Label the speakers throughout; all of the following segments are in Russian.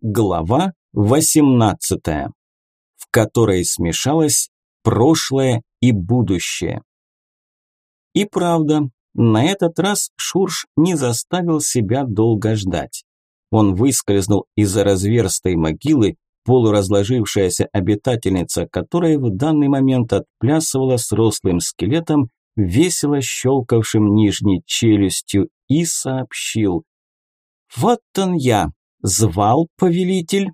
Speaker 1: Глава 18, в которой смешалось прошлое и будущее. И правда, на этот раз Шурш не заставил себя долго ждать. Он выскользнул из-за разверстой могилы, полуразложившаяся обитательница которой в данный момент отплясывала с рослым скелетом, весело щелкавшим нижней челюстью, и сообщил. «Вот он я! Звал повелитель?»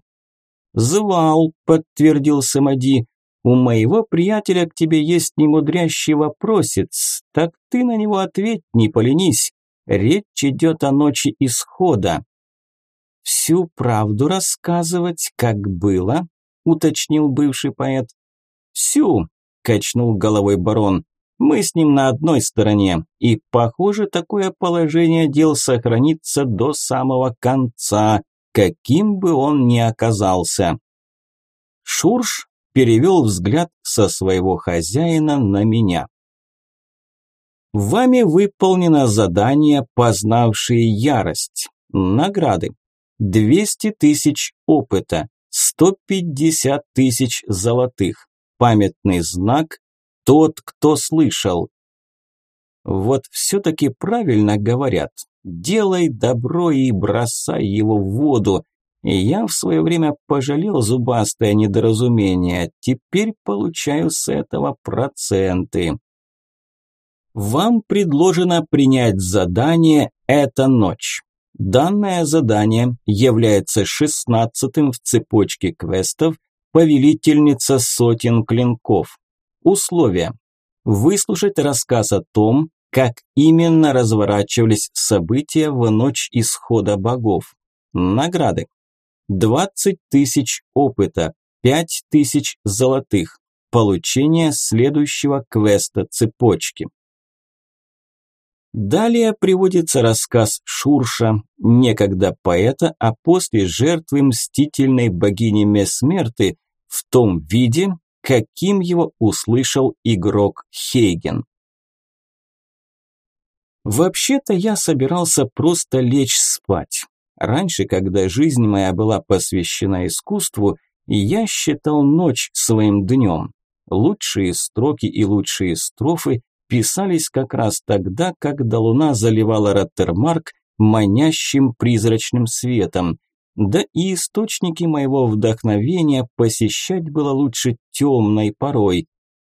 Speaker 1: «Звал», – подтвердил Самади. «У моего приятеля к тебе есть немудрящий вопросец, так ты на него ответь, не поленись. Речь идет о ночи исхода». «Всю правду рассказывать, как было?» – уточнил бывший поэт. «Всю», – качнул головой барон. «Мы с ним на одной стороне, и, похоже, такое положение дел сохранится до самого конца, каким бы он ни оказался». Шурш перевел взгляд со своего хозяина на меня. Вами выполнено задание, познавшие ярость. Награды. 200 тысяч опыта, 150 тысяч золотых. Памятный знак «Тот, кто слышал». Вот все-таки правильно говорят. Делай добро и бросай его в воду. Я в свое время пожалел зубастое недоразумение. Теперь получаю с этого проценты. Вам предложено принять задание «Эта ночь». Данное задание является шестнадцатым в цепочке квестов «Повелительница сотен клинков». Условия. Выслушать рассказ о том, как именно разворачивались события в ночь исхода богов. Награды. 20 тысяч опыта, 5 тысяч золотых. Получение следующего квеста цепочки. Далее приводится рассказ Шурша, некогда поэта, а после жертвы мстительной богини Месмерты в том виде, каким его услышал игрок Хейген. Вообще-то я собирался просто лечь спать. Раньше, когда жизнь моя была посвящена искусству, я считал ночь своим днем. Лучшие строки и лучшие строфы писались как раз тогда, когда луна заливала Роттермарк манящим призрачным светом. Да и источники моего вдохновения посещать было лучше темной порой.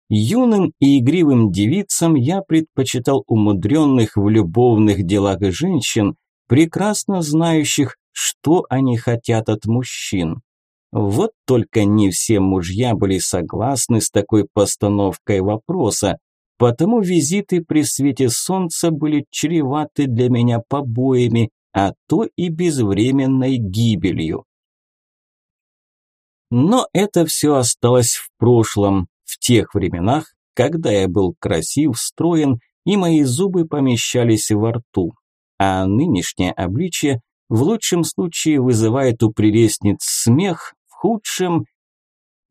Speaker 1: Юным и игривым девицам я предпочитал умудренных в любовных делах женщин, прекрасно знающих, что они хотят от мужчин. Вот только не все мужья были согласны с такой постановкой вопроса, Потому визиты при свете солнца были чреваты для меня побоями, а то и безвременной гибелью. Но это все осталось в прошлом, в тех временах, когда я был красив, строен, и мои зубы помещались во рту. А нынешнее обличие в лучшем случае вызывает у прелестниц смех, в худшем...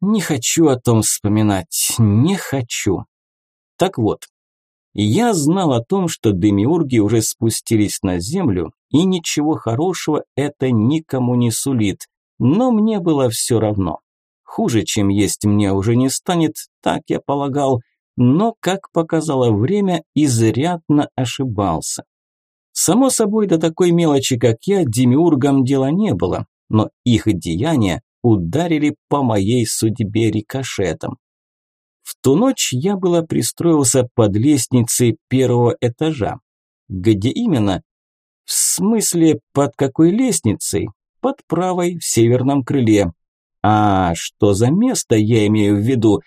Speaker 1: Не хочу о том вспоминать, не хочу. Так вот, я знал о том, что демиурги уже спустились на землю, и ничего хорошего это никому не сулит, но мне было все равно. Хуже, чем есть мне уже не станет, так я полагал, но, как показало время, изрядно ошибался. Само собой, до такой мелочи, как я, демиургам дела не было, но их деяния ударили по моей судьбе рикошетом. В ту ночь я было пристроился под лестницей первого этажа. Где именно? В смысле, под какой лестницей? Под правой, в северном крыле. А что за место я имею в виду?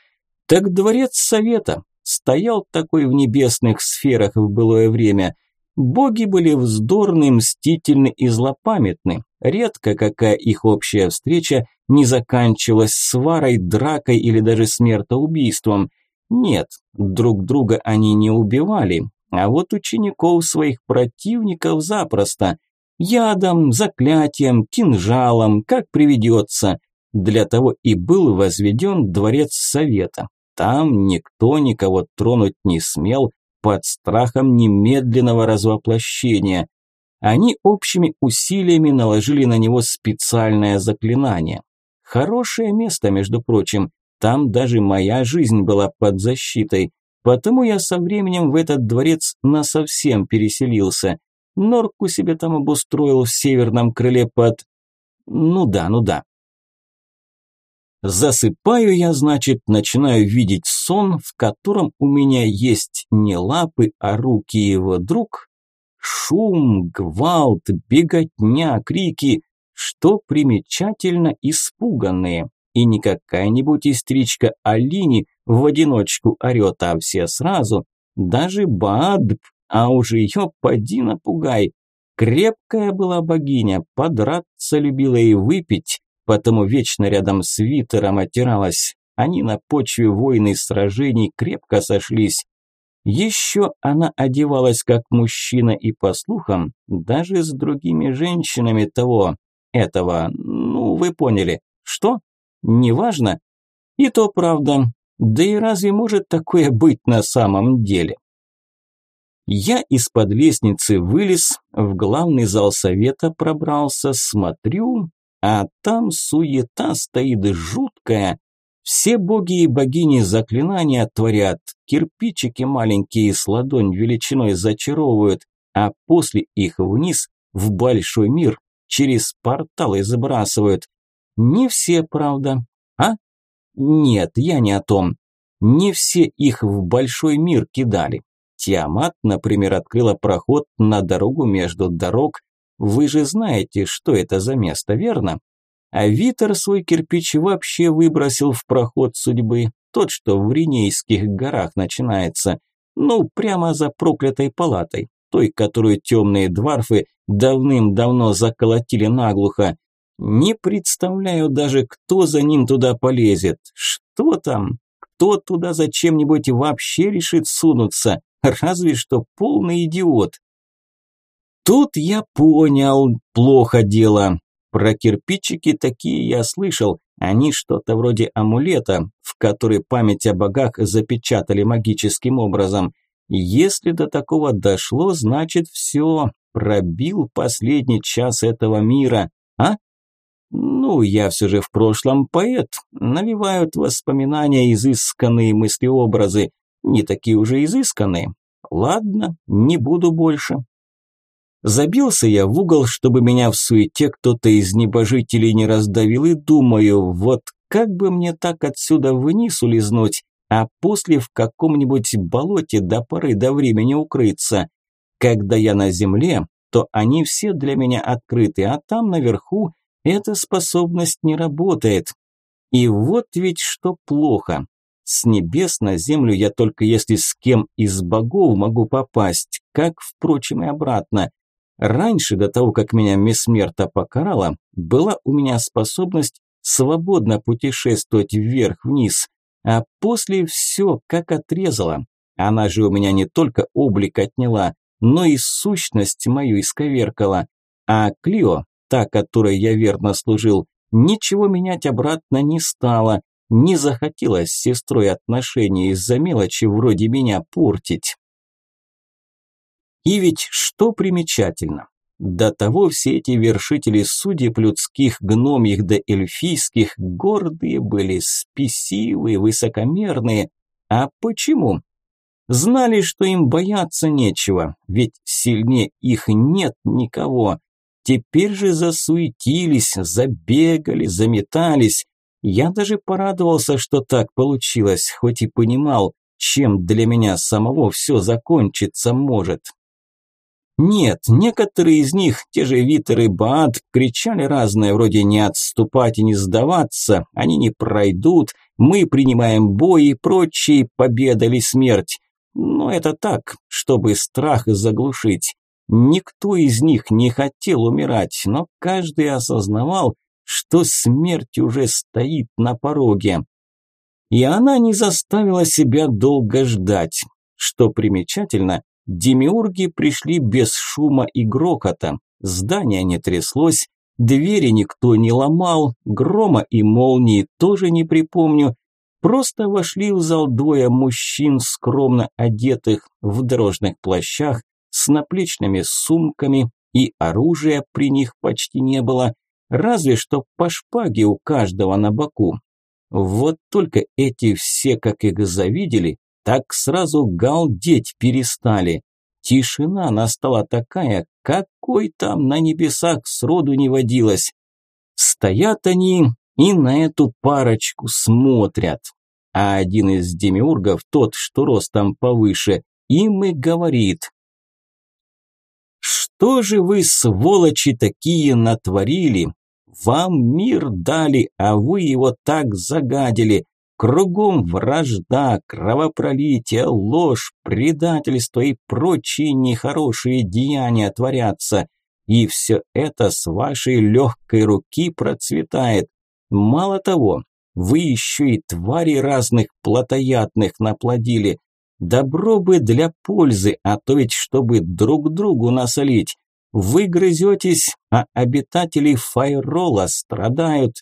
Speaker 1: Так дворец совета. Стоял такой в небесных сферах в былое время. Боги были вздорны, мстительны и злопамятны. Редко какая их общая встреча не заканчивалась сварой, дракой или даже смертоубийством. Нет, друг друга они не убивали, а вот учеников своих противников запросто. Ядом, заклятием, кинжалом, как приведется. Для того и был возведен дворец совета. Там никто никого тронуть не смел под страхом немедленного развоплощения. Они общими усилиями наложили на него специальное заклинание. Хорошее место, между прочим, там даже моя жизнь была под защитой, потому я со временем в этот дворец насовсем переселился. Норку себе там обустроил в северном крыле под... Ну да, ну да. Засыпаю я, значит, начинаю видеть сон, в котором у меня есть не лапы, а руки его друг. Шум, гвалт, беготня, крики, что примечательно испуганные. И не какая-нибудь истричка Алини в одиночку орёт, а все сразу. Даже Баадб, а уже ее поди напугай. Крепкая была богиня, подраться любила и выпить, потому вечно рядом с Витером отиралась. Они на почве войны и сражений крепко сошлись. Еще она одевалась как мужчина и, по слухам, даже с другими женщинами того, этого, ну, вы поняли. Что? Неважно? И то правда. Да и разве может такое быть на самом деле? Я из-под лестницы вылез, в главный зал совета пробрался, смотрю, а там суета стоит жуткая. Все боги и богини заклинания творят, кирпичики маленькие с ладонь величиной зачаровывают, а после их вниз в большой мир через порталы забрасывают. Не все, правда. А? Нет, я не о том. Не все их в большой мир кидали. Тиамат, например, открыла проход на дорогу между дорог. Вы же знаете, что это за место, верно? А Витер свой кирпич вообще выбросил в проход судьбы, тот, что в Ринейских горах начинается, ну, прямо за проклятой палатой, той, которую темные дварфы давным-давно заколотили наглухо. Не представляю даже, кто за ним туда полезет. Что там? Кто туда зачем-нибудь вообще решит сунуться? Разве что полный идиот. Тут я понял, плохо дело. Про кирпичики такие я слышал. Они что-то вроде амулета, в который память о богах запечатали магическим образом. Если до такого дошло, значит все, пробил последний час этого мира, а? Ну, я все же в прошлом поэт, навевают воспоминания изысканные мыслеобразы, не такие уже изысканные. Ладно, не буду больше. Забился я в угол, чтобы меня в суете кто-то из небожителей не раздавил, и думаю, вот как бы мне так отсюда вниз улизнуть, а после в каком-нибудь болоте до поры до времени укрыться. Когда я на земле, то они все для меня открыты, а там наверху эта способность не работает. И вот ведь что плохо. С небес на землю я только если с кем из богов могу попасть, как, впрочем, и обратно. Раньше, до того, как меня Месмерта покарала, была у меня способность свободно путешествовать вверх-вниз, а после все как отрезала. Она же у меня не только облик отняла, но и сущность мою исковеркала. А Клио, та, которой я верно служил, ничего менять обратно не стала, не захотела с сестрой отношения из-за мелочи вроде меня портить. И ведь что примечательно, до того все эти вершители судеб людских, гномьих да эльфийских гордые были, спесивые, высокомерные. А почему? Знали, что им бояться нечего, ведь сильнее их нет никого. Теперь же засуетились, забегали, заметались. Я даже порадовался, что так получилось, хоть и понимал, чем для меня самого все закончиться может. Нет, некоторые из них, те же Витер и Баат, кричали разное, вроде «не отступать и не сдаваться», «они не пройдут», «мы принимаем бой» и прочие «победа или смерть». Но это так, чтобы страх заглушить. Никто из них не хотел умирать, но каждый осознавал, что смерть уже стоит на пороге. И она не заставила себя долго ждать. Что примечательно, демиурги пришли без шума и грохота. Здание не тряслось, двери никто не ломал, грома и молнии тоже не припомню, Просто вошли в зал двое мужчин, скромно одетых в дорожных плащах, с наплечными сумками и оружия при них почти не было, разве что по шпаге у каждого на боку. Вот только эти все, как их завидели, так сразу галдеть перестали. Тишина настала такая, какой там на небесах сроду не водилось. Стоят они и на эту парочку смотрят. А один из демиургов, тот, что ростом повыше, им и говорит. «Что же вы, сволочи, такие натворили? Вам мир дали, а вы его так загадили. Кругом вражда, кровопролитие, ложь, предательство и прочие нехорошие деяния творятся. И все это с вашей легкой руки процветает. Мало того, вы еще и твари разных плотоядных наплодили. Добро бы для пользы, а то ведь чтобы друг другу насолить. Вы грызетесь, а обитатели Файрола страдают.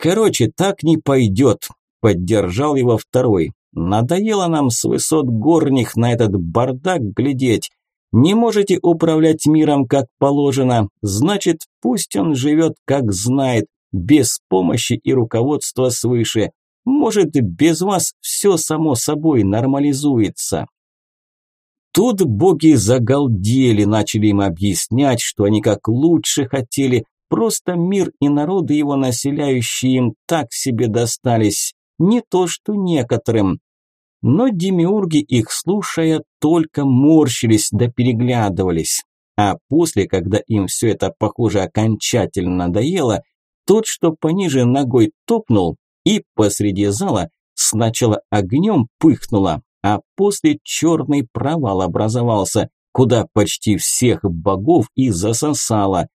Speaker 1: Короче, так не пойдет, поддержал его второй. Надоело нам с высот горних на этот бардак глядеть. Не можете управлять миром как положено, значит, пусть он живет как знает, без помощи и руководства свыше. Может, без вас все само собой нормализуется. Тут боги загалдели, начали им объяснять, что они как лучше хотели, просто мир и народы его населяющие им так себе достались, не то что некоторым. Но демиурги их слушая только морщились да переглядывались. А после, когда им все это, похоже, окончательно надоело, тот, что пониже ногой топнул, и посреди зала сначала огнем пыхнуло, а после черный провал образовался, куда почти всех богов и засосало.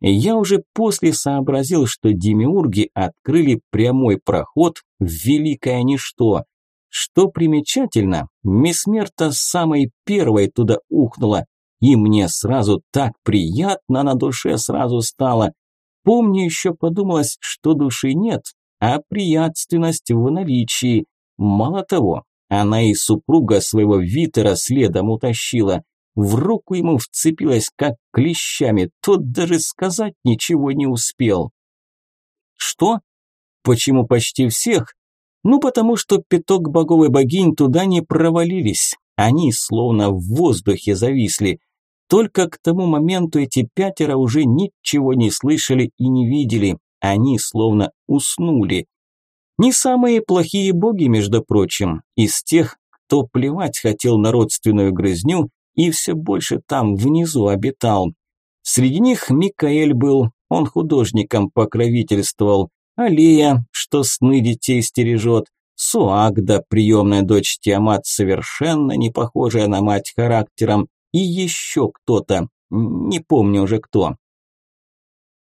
Speaker 1: Я уже после сообразил, что демиурги открыли прямой проход в великое ничто. Что примечательно, Месмерта самой первой туда ухнула, и мне сразу так приятно на душе сразу стало. Помню, еще подумалось, что души нет, а приятственность в наличии. Мало того, она и супруга своего Витера следом утащила. В руку ему вцепилась как клещами, тот даже сказать ничего не успел. Что? Почему почти всех? Ну, потому что пяток богов и богинь туда не провалились. Они словно в воздухе зависли. Только к тому моменту эти пятеро уже ничего не слышали и не видели. Они словно уснули. Не самые плохие боги, между прочим, из тех, кто плевать хотел на родственную грызню и все больше там внизу обитал. Среди них Микаэль был, он художником покровительствовал, Алия, что сны детей стережет, Суагда, приемная дочь Тиамат, совершенно не похожая на мать характером, и еще кто-то, не помню уже кто.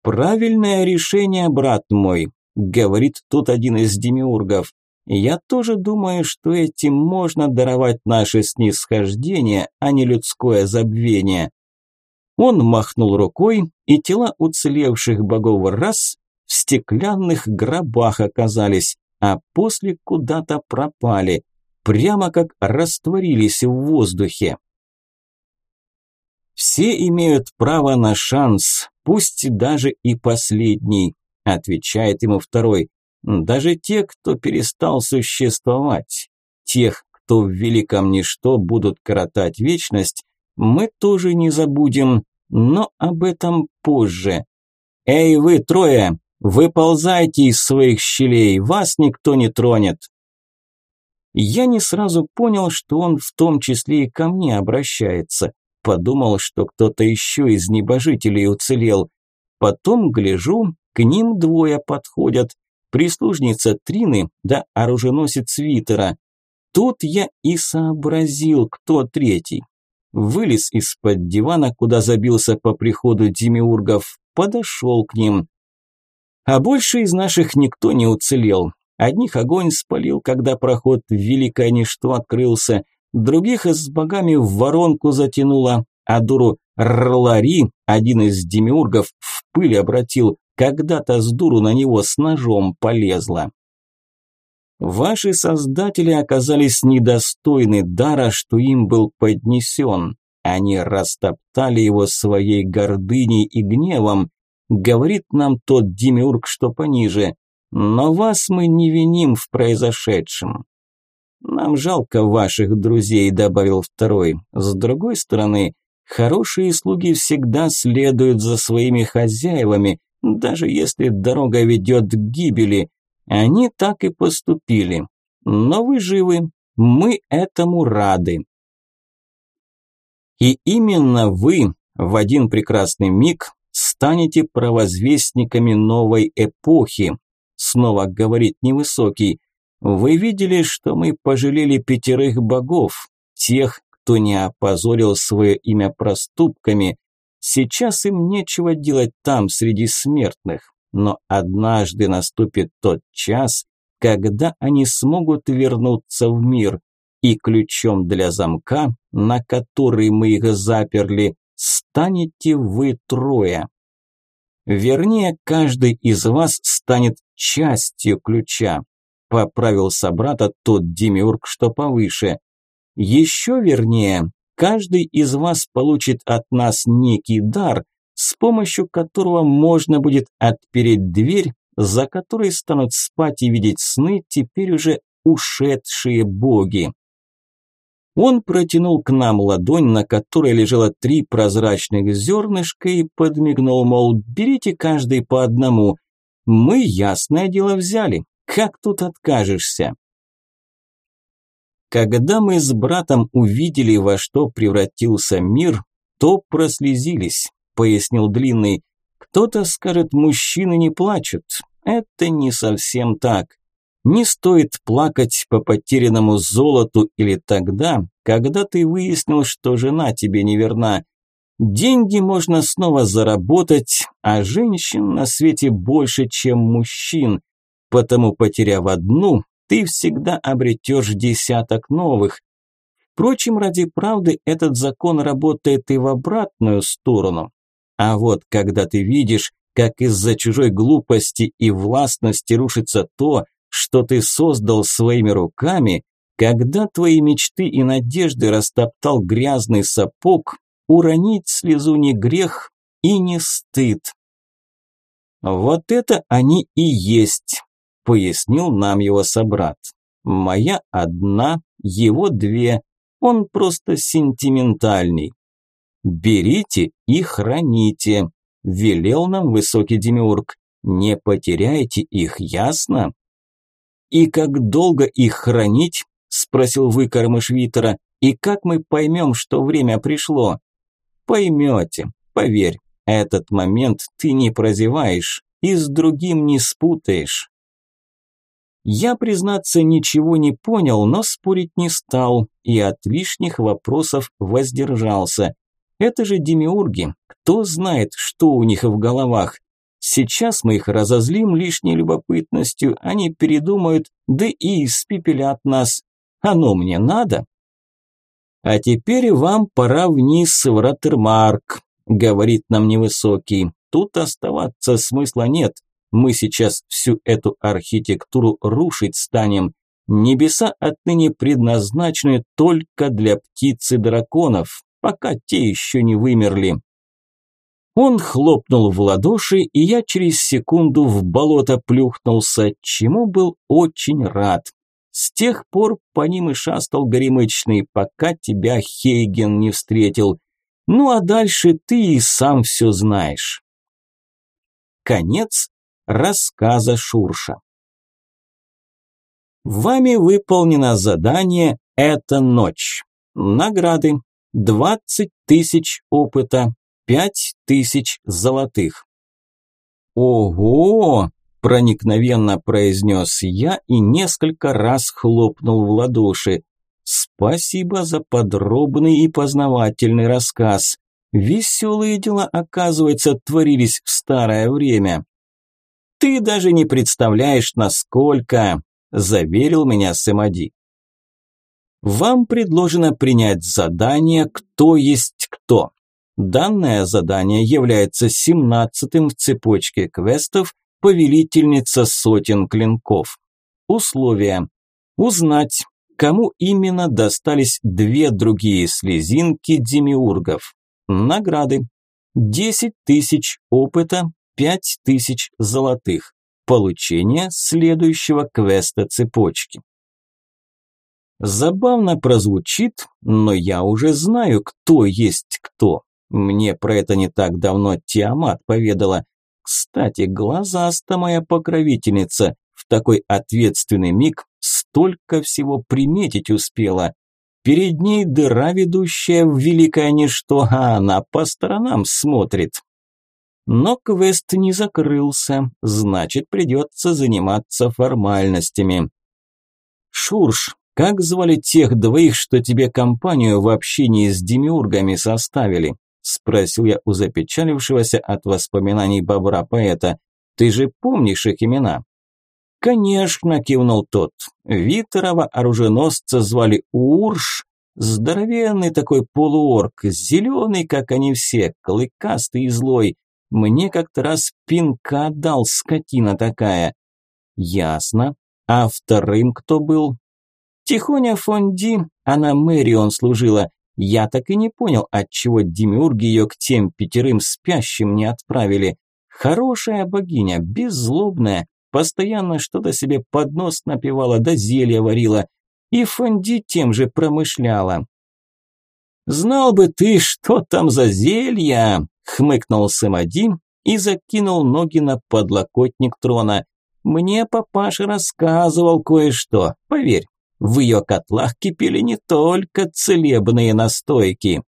Speaker 1: «Правильное решение, брат мой», говорит тут один из демиургов. Я тоже думаю, что этим можно даровать наше снисхождение, а не людское забвение. Он махнул рукой, и тела уцелевших богов раз в стеклянных гробах оказались, а после куда-то пропали, прямо как растворились в воздухе. Все имеют право на шанс, пусть даже и последний, Отвечает ему второй. Даже те, кто перестал существовать, тех, кто в великом ничто будут коротать вечность, мы тоже не забудем, но об этом позже. Эй, вы трое, выползайте из своих щелей, вас никто не тронет. Я не сразу понял, что он в том числе и ко мне обращается. Подумал, что кто-то еще из небожителей уцелел. Потом гляжу, к ним двое подходят. Прислужница Трины да оруженосец Витера. Тут я и сообразил, кто третий. Вылез из-под дивана, куда забился по приходу демиургов, подошел к ним. А больше из наших никто не уцелел. Одних огонь спалил, когда проход в великое ничто открылся, других с богами в воронку затянуло, а дуру Рлари, один из демиургов, в пыль обратил, когда-то с дуру на него с ножом полезла. Ваши создатели оказались недостойны дара, что им был поднесен. Они растоптали его своей гордыней и гневом. Говорит нам тот демиург, что пониже. Но вас мы не виним в произошедшем. Нам жалко ваших друзей, добавил второй. С другой стороны, хорошие слуги всегда следуют за своими хозяевами, даже если дорога ведет к гибели. Они так и поступили. Но вы живы, мы этому рады. И именно вы в один прекрасный миг станете провозвестниками новой эпохи, снова говорит невысокий. Вы видели, что мы пожалели пятерых богов, тех, кто не опозорил свое имя проступками. Сейчас им нечего делать там, среди смертных, но однажды наступит тот час, когда они смогут вернуться в мир, и ключом для замка, на который мы их заперли, станете вы трое. Вернее, каждый из вас станет частью ключа. Поправил собрата тот демиург, что повыше. Еще вернее, каждый из вас получит от нас некий дар, с помощью которого можно будет отпереть дверь, за которой станут спать и видеть сны теперь уже ушедшие боги. Он протянул к нам ладонь, на которой лежало три прозрачных зернышка и подмигнул, мол, берите каждый по одному. Мы, ясное дело, взяли. Как тут откажешься? Когда мы с братом увидели, во что превратился мир, то прослезились, пояснил Длинный. Кто-то скажет, мужчины не плачут. Это не совсем так. Не стоит плакать по потерянному золоту или тогда, когда ты выяснил, что жена тебе неверна. Деньги можно снова заработать, а женщин на свете больше, чем мужчин. Потому, потеряв одну, ты всегда обретешь десяток новых. Впрочем, ради правды этот закон работает и в обратную сторону. А вот когда ты видишь, как из-за чужой глупости и властности рушится то, что ты создал своими руками, когда твои мечты и надежды растоптал грязный сапог, уронить слезу не грех и не стыд. Вот это они и есть, пояснил нам его собрат. Моя одна, его две, он просто сентиментальный. Берите и храните, велел нам высокий демиург. Не потеряйте их, ясно? «И как долго их хранить?» – спросил выкормыш Витера. «И как мы поймем, что время пришло?» «Поймете, поверь, этот момент ты не прозеваешь и с другим не спутаешь». Я, признаться, ничего не понял, но спорить не стал и от лишних вопросов воздержался. Это же демиурги, кто знает, что у них в головах. Сейчас мы их разозлим лишней любопытностью, они передумают, да и испепелят нас. Оно мне надо? А теперь вам пора вниз в Роттермарк, говорит нам невысокий. Тут оставаться смысла нет. Мы сейчас всю эту архитектуру рушить станем. Небеса отныне предназначены только для птиц и драконов, пока те еще не вымерли. Он хлопнул в ладоши, и я через секунду в болото плюхнулся, чему был очень рад. С тех пор по ним и шастал горемычный, пока тебя Хейген не встретил. Ну а дальше ты и сам все знаешь. Конец рассказа Шурша. Вами выполнено задание «Это ночь». Награды. 20 тысяч опыта, пять тысяч золотых. «Ого!» – проникновенно произнес я и несколько раз хлопнул в ладоши. «Спасибо за подробный и познавательный рассказ. Веселые дела, оказывается, творились в старое время». «Ты даже не представляешь, насколько!» – заверил меня Сэмади. «Вам предложено принять задание «Кто есть кто». Данное задание является семнадцатым в цепочке квестов «Повелительница сотен клинков». Условия. Узнать, Кому именно достались две другие слезинки демиургов? Награды. 10 тысяч опыта, 5 тысяч золотых. Получение следующего квеста цепочки. Забавно прозвучит, но я уже знаю, кто есть кто. Мне про это не так давно Тиамат поведала. Кстати, глазаста моя покровительница в такой ответственный миг столько всего приметить успела. Перед ней дыра, ведущая в великое ничто, а она по сторонам смотрит. Но квест не закрылся, значит, придется заниматься формальностями. Шурш, как звали тех двоих, что тебе компанию в общении с демиургами составили? Спросил я у запечалившегося от воспоминаний бобра-поэта. Ты же помнишь их имена? «Конечно», – кивнул тот. Витерова оруженосца звали Урш, здоровенный такой полуорк, зеленый, как они все, клыкастый и злой. Мне как-то раз пинка дал, скотина такая. Ясно. А вторым кто был? Тихоня Фонди, она Мэрион служила. Я так и не понял, отчего демиурги ее к тем пятерым спящим не отправили. Хорошая богиня, беззлобная, постоянно что-то себе под нос напевала, да зелья варила, и фонди тем же промышляла. «Знал бы ты, что там за зелья!» – хмыкнул Сэмади и закинул ноги на подлокотник трона. «Мне папаша рассказывал кое-что, поверь, в ее котлах кипели не только целебные настойки».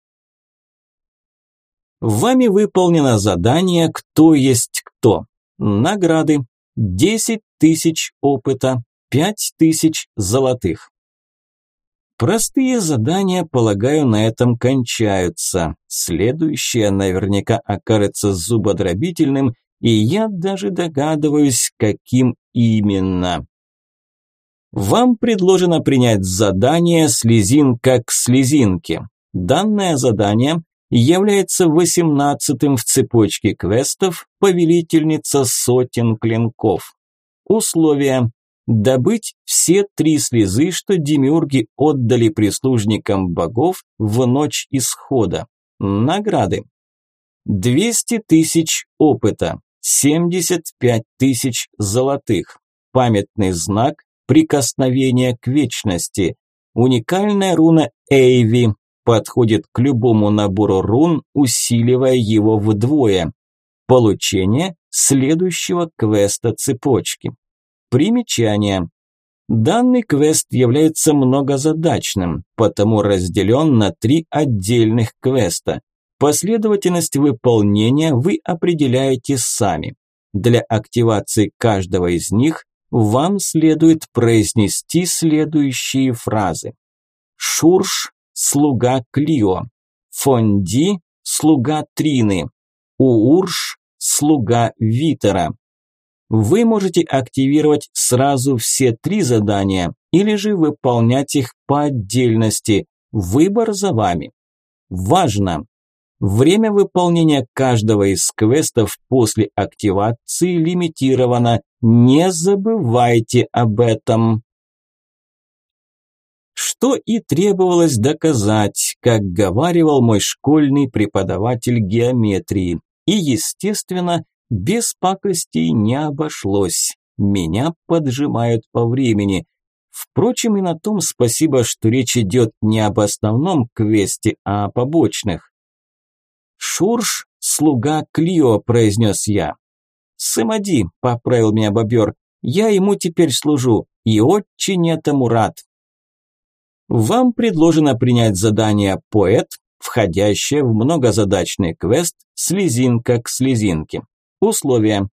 Speaker 1: Вами выполнено задание «Кто есть кто». Награды 10 тысяч опыта, 5 тысяч золотых. Простые задания, полагаю, на этом кончаются. Следующее наверняка окажется зубодробительным, и я даже догадываюсь, каким именно. Вам предложено принять задание «Слезинка к слезинке». Данное задание является восемнадцатым в цепочке квестов «Повелительница сотен клинков». Условия. Добыть все три слезы, что демиурги отдали прислужникам богов в ночь исхода. Награды. 200 тысяч опыта, 75 тысяч золотых, памятный знак прикосновения к вечности, уникальная руна Эйви, подходит к любому набору рун, усиливая его вдвое. Получение следующего квеста цепочки. Примечание. Данный квест является многозадачным, потому разделен на три отдельных квеста. Последовательность выполнения вы определяете сами. Для активации каждого из них вам следует произнести следующие фразы. Шурш слуга Клио, Фонди – слуга Трины, Уурш – слуга Витера. Вы можете активировать сразу все три задания или же выполнять их по отдельности. Выбор за вами. Важно! Время выполнения каждого из квестов после активации лимитировано. Не забывайте об этом. Что и требовалось доказать, как говаривал мой школьный преподаватель геометрии. И, естественно, без пакостей не обошлось. Меня поджимают по времени. Впрочем, и на том спасибо, что речь идет не об основном квесте, а о побочных. «Шурш – слуга Клио», – произнес я. «Сымади», – поправил меня бобер, – «я ему теперь служу и очень этому рад». Вам предложено принять задание «Поэт», входящее в многозадачный квест «Слезинка к слезинке». Условия.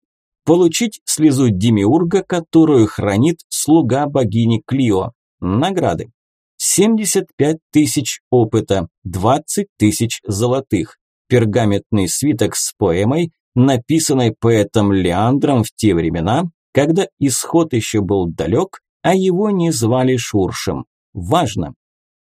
Speaker 1: Получить слезу Демиурга, которую хранит слуга богини Клио. Награды. 75 тысяч опыта, 20 тысяч золотых. Пергаментный свиток с поэмой, написанной поэтом Леандром в те времена, когда исход еще был далек, а его не звали Шуршем. Важно.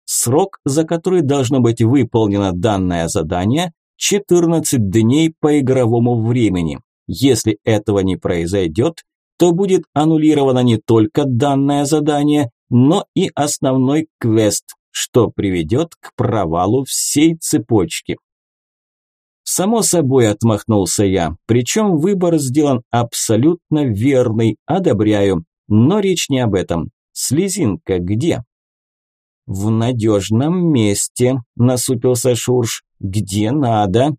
Speaker 1: Срок, за который должно быть выполнено данное задание – 14 дней по игровому времени. Если этого не произойдет, то будет аннулировано не только данное задание, но и основной квест, что приведет к провалу всей цепочки. Само собой отмахнулся я, причем выбор сделан абсолютно верный, одобряю, но речь не об этом. Слезинка где? В надежном месте, насупился Шурш, где надо.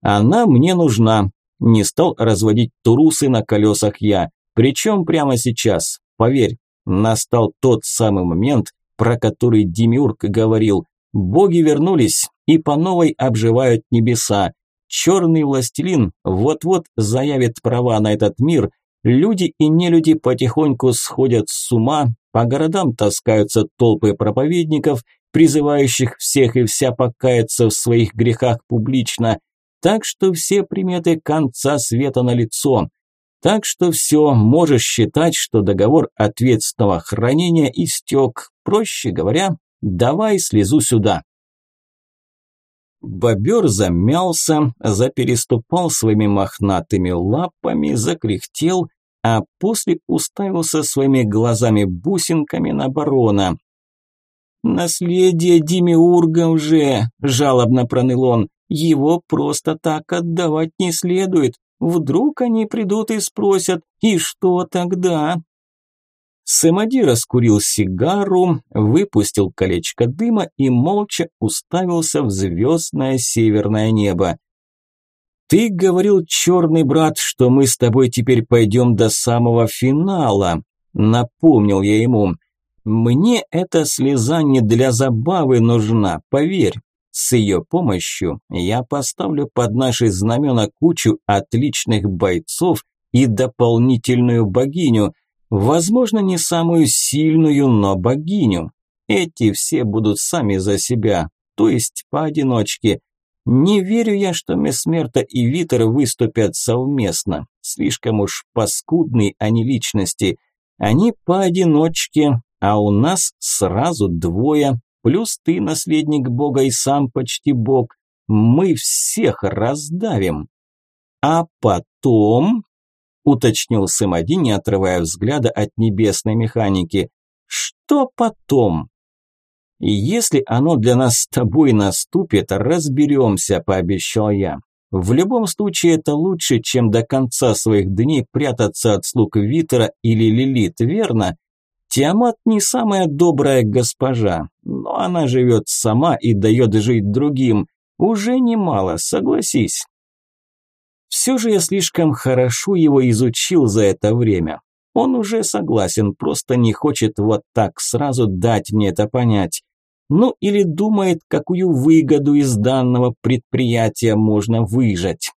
Speaker 1: Она мне нужна, не стал разводить турусы на колесах я, причем прямо сейчас, поверь, настал тот самый момент, про который Демиург говорил, боги вернулись, и по новой обживают небеса. Черный властелин вот-вот заявит права на этот мир, люди и нелюди потихоньку сходят с ума, по городам таскаются толпы проповедников, призывающих всех и вся покаяться в своих грехах публично, так что все приметы конца света налицо. Так что все, можешь считать, что договор ответственного хранения истек. Проще говоря, давай слезу сюда. Бобер замялся, запереступал своими мохнатыми лапами, закряхтел, а после уставился своими глазами-бусинками на барона. «Наследие Демиурга уже!» – жалобно проныл он. «Его просто так отдавать не следует. Вдруг они придут и спросят, и что тогда?» Сэмади раскурил сигару, выпустил колечко дыма и молча уставился в звездное северное небо. «Ты говорил, черный брат, что мы с тобой теперь пойдем до самого финала», – напомнил я ему. «Мне эта слеза не для забавы нужна, поверь. С ее помощью я поставлю под наши знамена кучу отличных бойцов и дополнительную богиню – Возможно, не самую сильную, но богиню. Эти все будут сами за себя, то есть поодиночке. Не верю я, что Месмерта и Витер выступят совместно. Слишком уж паскудные они личности. Они поодиночке, а у нас сразу двое. Плюс ты наследник бога и сам почти бог. Мы всех раздавим. А потом уточнил Сэмади, не отрывая взгляда от небесной механики. Что потом? И если оно для нас с тобой наступит, разберемся, пообещал я. В любом случае это лучше, чем до конца своих дней прятаться от слуг Витера или Лилит, верно? Тиамат не самая добрая госпожа, но она живет сама и дает жить другим. Уже немало, согласись. Все же я слишком хорошо его изучил за это время. Он уже согласен, просто не хочет вот так сразу дать мне это понять. Ну или думает, какую выгоду из данного предприятия можно выжать.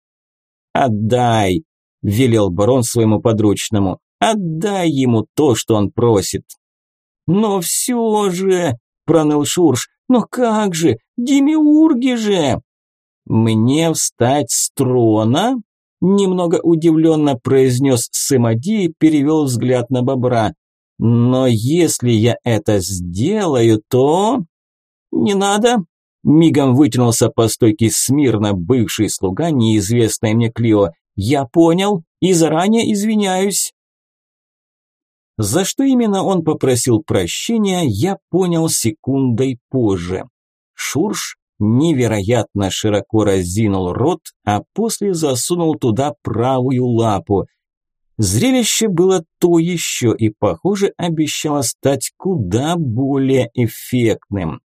Speaker 1: «Отдай!» – велел барон своему подручному. «Отдай ему то, что он просит!» «Но все же!» – проныл Шурш. «Но как же? Демиурги же!» «Мне встать с трона?» Немного удивленно произнес Сымади и перевел взгляд на бобра. «Но если я это сделаю, то...» «Не надо!» Мигом вытянулся по стойке смирно бывший слуга, неизвестный мне Клио. «Я понял и заранее извиняюсь». За что именно он попросил прощения, я понял секундой позже. Шурш невероятно широко разинул рот, а после засунул туда правую лапу. Зрелище было то еще и, похоже, обещало стать куда более эффектным.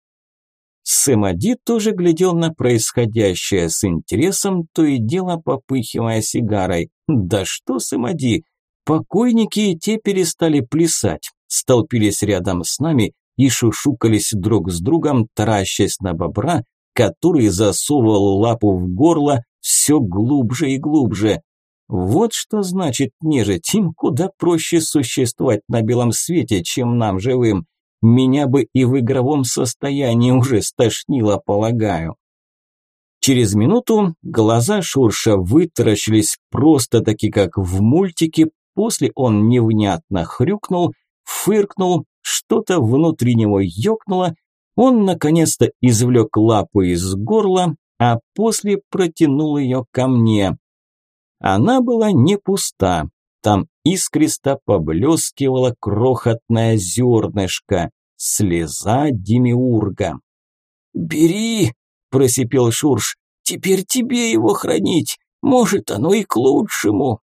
Speaker 1: Сэмади тоже глядел на происходящее с интересом, то и дело попыхивая сигарой. Да что Сэмади, покойники те перестали плясать, столпились рядом с нами и шушукались друг с другом, таращась на бобра, который засовывал лапу в горло все глубже и глубже. Вот что значит нежить, им куда проще существовать на белом свете, чем нам живым. Меня бы и в игровом состоянии уже стошнило, полагаю. Через минуту глаза Шурша вытаращились просто-таки как в мультике, после он невнятно хрюкнул, фыркнул, что-то внутри него ёкнуло, он наконец-то извлек лапу из горла, а после протянул ее ко мне. Она была не пуста. Там искристо поблескивало крохотное зернышко. Слеза Демиурга.
Speaker 2: «Бери!» – просипел Шурш. «Теперь тебе его хранить. Может, оно и к лучшему».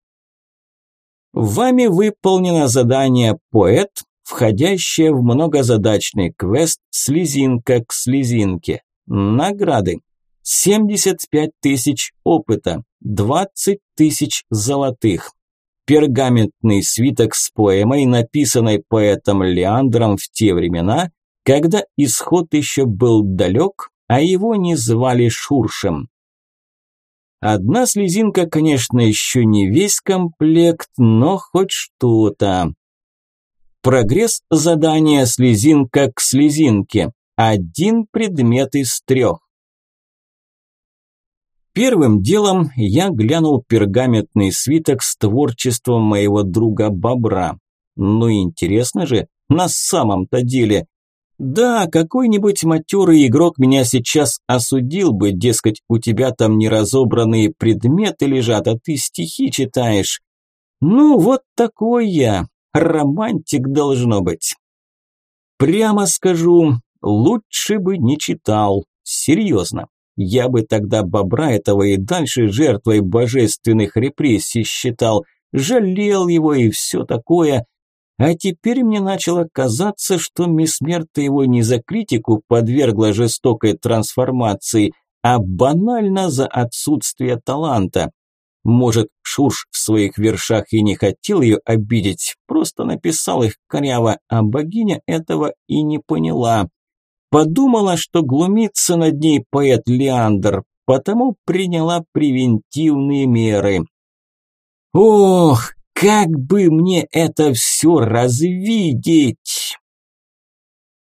Speaker 1: Вами выполнено задание «Поэт», входящее в многозадачный квест «Слезинка к слезинке». Награды. 75 тысяч опыта, 20 тысяч золотых. Пергаментный свиток с поэмой, написанной поэтом Леандром в те времена, когда исход еще был далек, а его не звали Шуршем. Одна слезинка, конечно, еще не весь комплект, но хоть что-то. Прогресс задания слезинка к слезинке. Один предмет из трех. Первым делом я глянул пергаментный свиток с творчеством моего друга Бобра. Ну интересно же, на самом-то деле. Да, какой-нибудь матерый игрок меня сейчас осудил бы, дескать, у тебя там неразобранные предметы лежат, а ты стихи читаешь. Ну, вот такой я, романтик должно быть. Прямо скажу, лучше бы не читал, серьезно. Я бы тогда бобра этого и дальше жертвой божественных репрессий считал, жалел его и все такое. А теперь мне начало казаться, что Месмерта его не за критику подвергла жестокой трансформации, а банально за отсутствие таланта. Может, Шурш в своих вершах и не хотел ее обидеть, просто написал их коряво, а богиня этого и не поняла. Подумала, что глумится над ней поэт Леандр, потому приняла превентивные меры. Ох, как бы мне это все развидеть!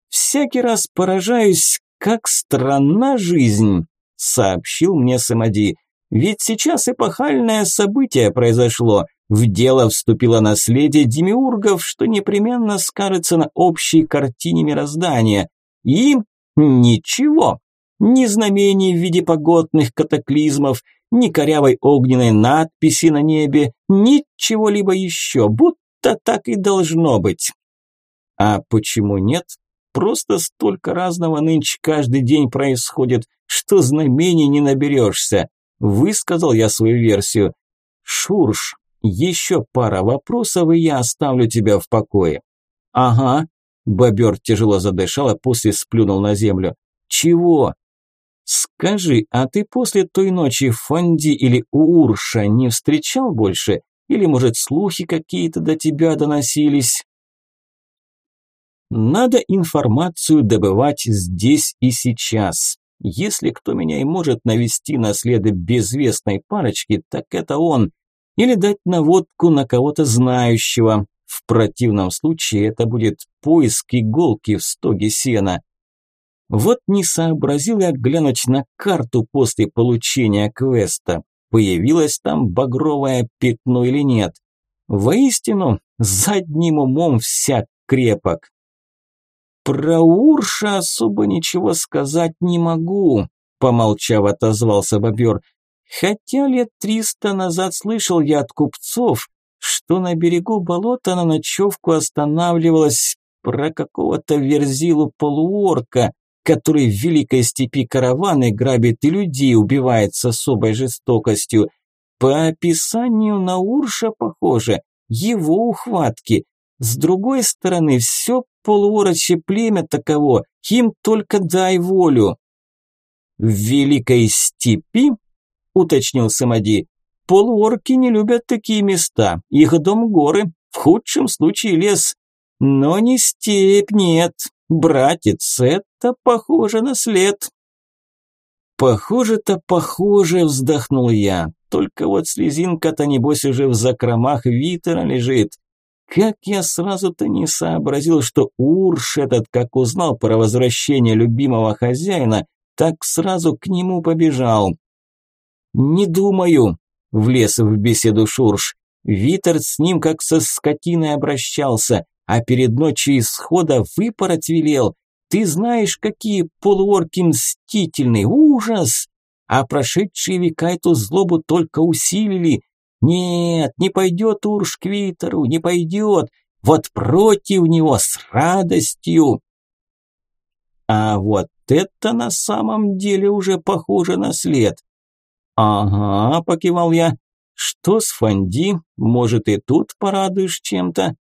Speaker 1: Всякий раз поражаюсь, как странна жизнь, сообщил мне Самади. Ведь сейчас эпохальное событие произошло. В дело вступило наследие демиургов, что непременно скажется на общей картине мироздания. И ничего. Ни знамений в виде погодных катаклизмов, ни корявой огненной надписи на небе, ничего либо еще, будто так и должно быть. А почему нет? Просто столько разного нынче каждый день происходит, что знамений не наберешься. Высказал я свою версию. Шурш, еще пара вопросов, и я оставлю тебя в покое. Ага, Бобер тяжело задышал, а после сплюнул на землю. «Чего?» «Скажи, а ты после той ночи Фонди или у Урша не встречал больше? Или, может, слухи какие-то до тебя доносились?» «Надо информацию добывать здесь и сейчас. Если кто меня и может навести на следы безвестной парочки, так это он. Или дать наводку на кого-то знающего. В противном случае это будет поиск иголки в стоге сена. Вот не сообразил я глянуть на карту после получения квеста. Появилось там багровое пятно или нет. Воистину, задним умом всяк крепок. Про Урша особо ничего сказать не могу, помолчав, отозвался бобер. Хотя лет триста назад слышал я от купцов, что на берегу болота на ночевку останавливалась про какого-то верзилу полуорка, который в великой степи караваны грабит и людей убивает с особой жестокостью. По описанию на Урша похоже, его ухватки. С другой стороны, все полуорочье племя таково, им только дай волю. В великой степи, уточнил Самади, Полуорки не любят такие места. Их дом горы, в худшем случае лес. Но не степь, нет. Братец, это похоже на след. Похоже-то похоже, вздохнул я. Только вот слезинка-то небось уже в закромах Витера лежит. Как я сразу-то не сообразил, что Урш этот, как узнал про возвращение любимого хозяина, так сразу к нему побежал. «Не думаю», Влез в беседу Шурш. Витер с ним как со скотиной обращался, а перед ночью исхода выпороть велел. Ты знаешь, какие полуорки мстительные, ужас! А прошедшие века эту злобу только усилили.
Speaker 2: Нет, не пойдет Урш к Витеру, не пойдет. Вот против него с радостью. А вот это на самом деле уже похоже на след. Ага, покивал я. Что с Фанди? Может и тут порадуешь чем-то?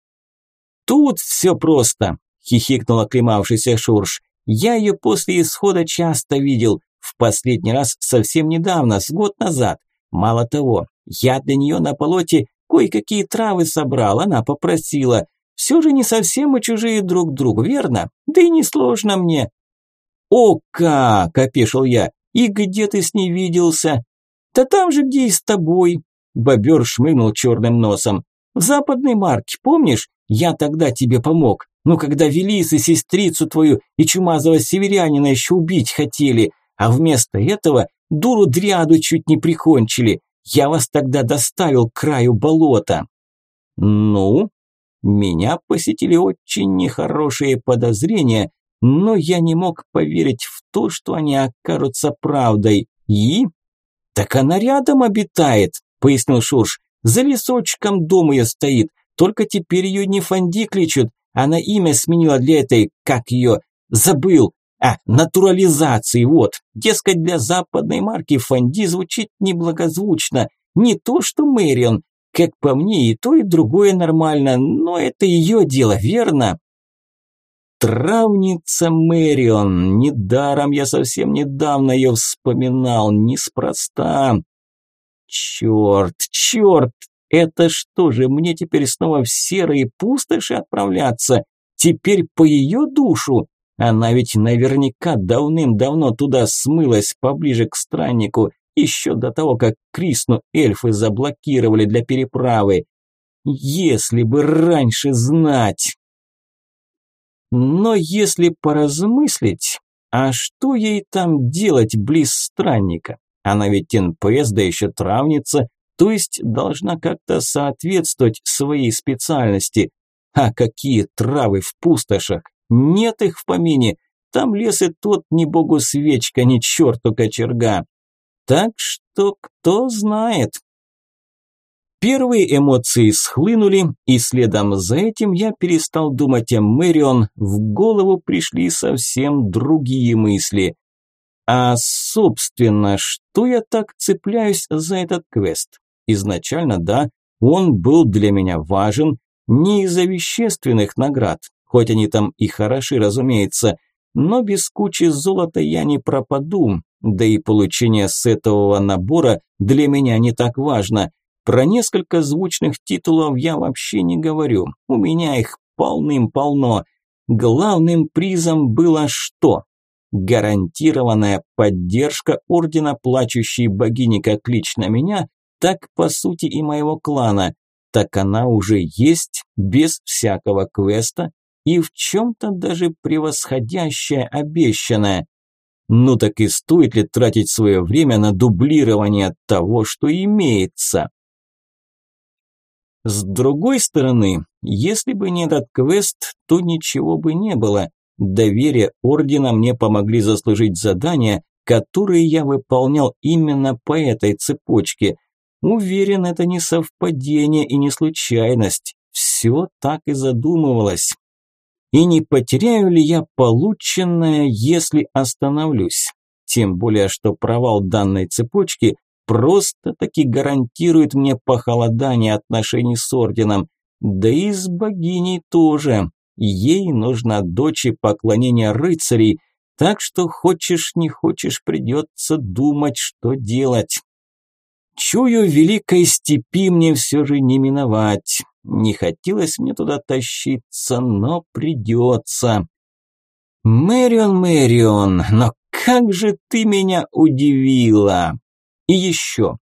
Speaker 2: Тут все просто, хихикнул оклемавшийся Шурш. Я ее после исхода часто видел. В последний раз совсем недавно, с год назад. Мало того, я для нее на болоте кое-какие травы собрал, она попросила. Все же не совсем мы чужие друг другу, верно? Да и не сложно мне. О как, опешил я. И где ты с ней виделся? Да там же, где и с тобой. Бобер шмыгнул черным носом. В западной марке, помнишь? Я тогда тебе помог. Ну, когда Велис и сестрицу твою и чумазого северянина еще убить хотели, а вместо этого дуру дряду чуть не прикончили. Я вас тогда доставил к краю болота. Ну, меня посетили очень нехорошие подозрения, но я не мог поверить в то, что они окажутся правдой. И? Так она рядом обитает, пояснил Шурш. За лесочком дом ее стоит, только теперь ее не Фанди кличут, она имя сменила для этой, как ее, забыл, а, натурализации, вот. Дескать, для западной марки Фанди звучит неблагозвучно. Не то, что Мэрион. Как по мне, и то, и другое нормально, но это ее дело, верно? Травница Мэрион. Недаром я совсем недавно ее вспоминал, неспроста. Черт, черт, это что же, мне теперь снова в серые пустоши отправляться? Теперь по ее душу? Она ведь наверняка давным-давно туда смылась поближе к страннику, еще до того, как Крисну эльфы заблокировали для переправы. Если бы раньше знать. Но если поразмыслить, а что ей там делать близ странника? Она ведь НПС, да еще травница, то есть должна как-то соответствовать своей специальности. А какие травы в пустошах? Нет их в помине. Там лес и тот ни богу свечка, ни черту кочерга. Так что кто знает. Первые эмоции схлынули, и следом за этим я перестал думать о Мэрион, в голову пришли совсем другие мысли. А, собственно, что я так цепляюсь за этот квест? Изначально, да, он был для меня важен, не из-за вещественных наград, хоть они там и хороши, разумеется, но без кучи золота я не пропаду, да и получение сетового набора для меня не так важно. Про несколько звучных титулов я вообще не говорю, у меня их полным-полно. Главным призом было что? Гарантированная поддержка Ордена Плачущей Богини как лично меня, так по сути и моего клана. Так она уже есть, без всякого квеста, и в чем-то даже превосходящая обещанная. Ну так и стоит ли тратить свое время на дублирование того, что имеется? С другой стороны, если бы не этот квест, то ничего бы не было. Доверие Ордена мне помогли заслужить задания, которые я выполнял именно по этой цепочке. Уверен, это не совпадение и не случайность. Все так и задумывалось. И не потеряю ли я полученное, если остановлюсь? Тем более, что провал данной цепочки просто-таки гарантирует мне похолодание отношений с орденом. Да и с богиней тоже. Ей нужна дочь и поклонение рыцарей, так что хочешь не хочешь придется думать, что делать. Чую, великой степи мне все же не миновать. Не хотелось мне туда тащиться, но придется. Мэрион, Мэрион, но как же ты меня удивила! И еще.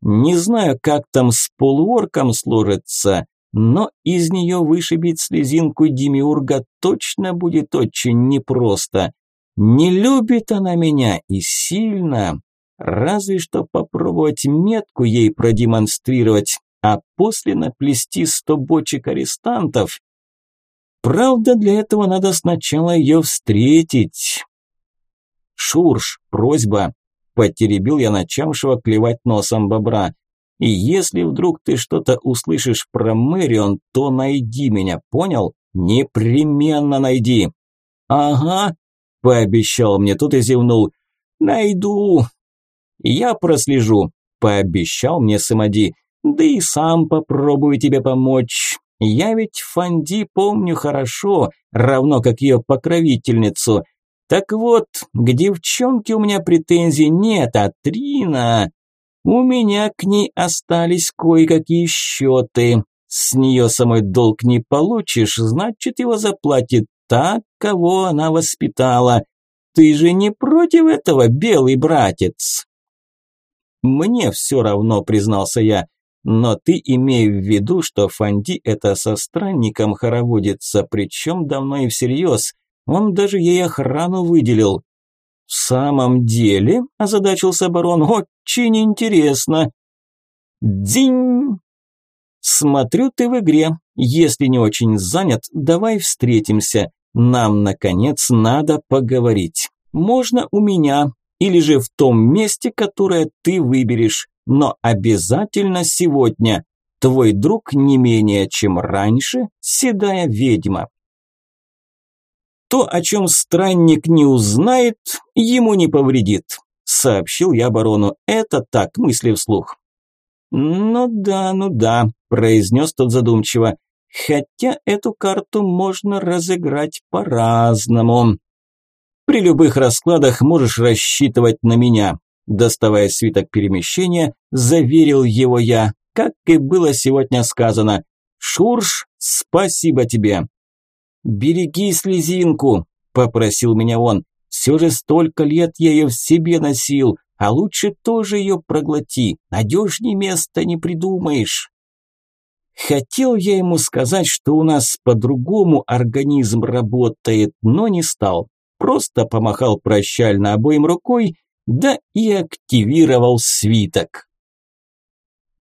Speaker 2: Не знаю, как там с полуорком сложится, но из нее вышибить слезинку Демиурга точно будет очень непросто. Не любит она меня и сильно. Разве что попробовать метку ей продемонстрировать, а после наплести сто бочек арестантов. Правда, для этого надо сначала ее встретить. Шурш, просьба. Потеребил я начавшего клевать носом бобра.
Speaker 1: И если вдруг ты что-то услышишь про Мэрион, то найди меня, понял? Непременно найди. Ага, пообещал мне тот и зевнул. Найду. Я прослежу, пообещал мне Самади. Да и сам попробую тебе помочь. Я ведь Фанди помню хорошо, равно как ее покровительницу. Так вот, к девчонке у меня претензий нет, а Трина... У меня к ней остались кое-какие счеты. С нее самой долг не получишь, значит, его заплатит та, кого она воспитала. Ты же не против этого, белый братец? Мне все равно, признался я. Но ты имей в виду, что Фанди это со странником хороводится, причем давно и всерьез. Он даже ей охрану выделил. «В самом деле?» – озадачился барон. «Очень интересно». «Дзинь!» «Смотрю, ты в игре. Если не очень занят, давай встретимся. Нам, наконец, надо поговорить. Можно у меня, или же в том месте, которое ты выберешь но обязательно сегодня. Твой друг не менее, чем раньше, седая ведьма. То, о чем странник не узнает, ему не повредит, сообщил я барону. Это так, мысли вслух. Ну да, ну да, произнес тот задумчиво. Хотя эту карту можно разыграть по-разному. При любых раскладах можешь рассчитывать на меня. Доставая свиток перемещения, заверил его я, как и было сегодня сказано. «Шурш, спасибо тебе!» «Береги слезинку!» – попросил меня он. «Все же столько лет я ее в себе носил, а лучше тоже ее проглоти, надежнее места не придумаешь». Хотел я ему сказать, что у нас по-другому организм работает, но не стал. Просто помахал прощально обоим рукой да и активировал свиток.